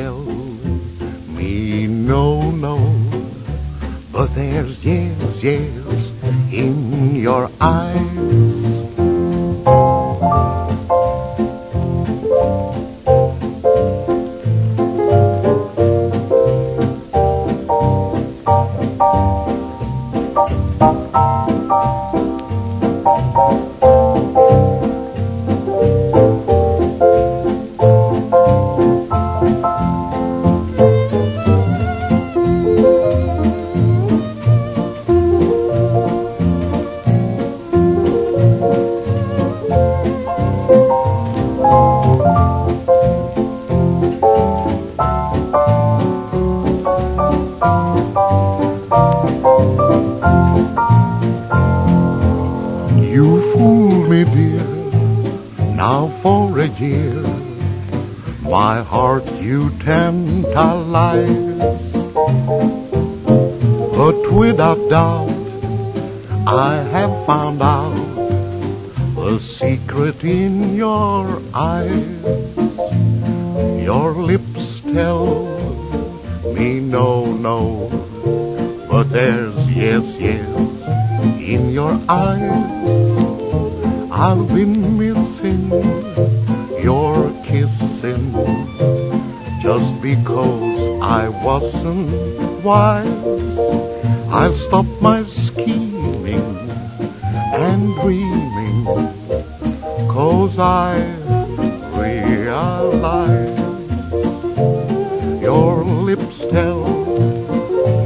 tell me no, no. But there's yes, yes in your eyes. Now for a year, my heart you tantalize. But without doubt, I have found out the secret in your eyes. Your lips tell me no, no, but there's yes, yes in your eyes. I've been your kissing just because I wasn't wise. I'll stop my scheming and dreaming cause I realize your lips tell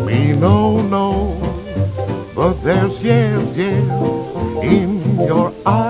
me no, no, but there's yes, yes in your eyes.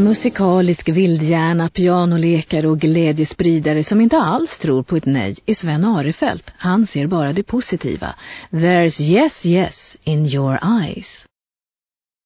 En musikalisk vildhjärna, pianolekare och glädjespridare som inte alls tror på ett nej är Sven Arefelt. Han ser bara det positiva. There's yes, yes in your eyes.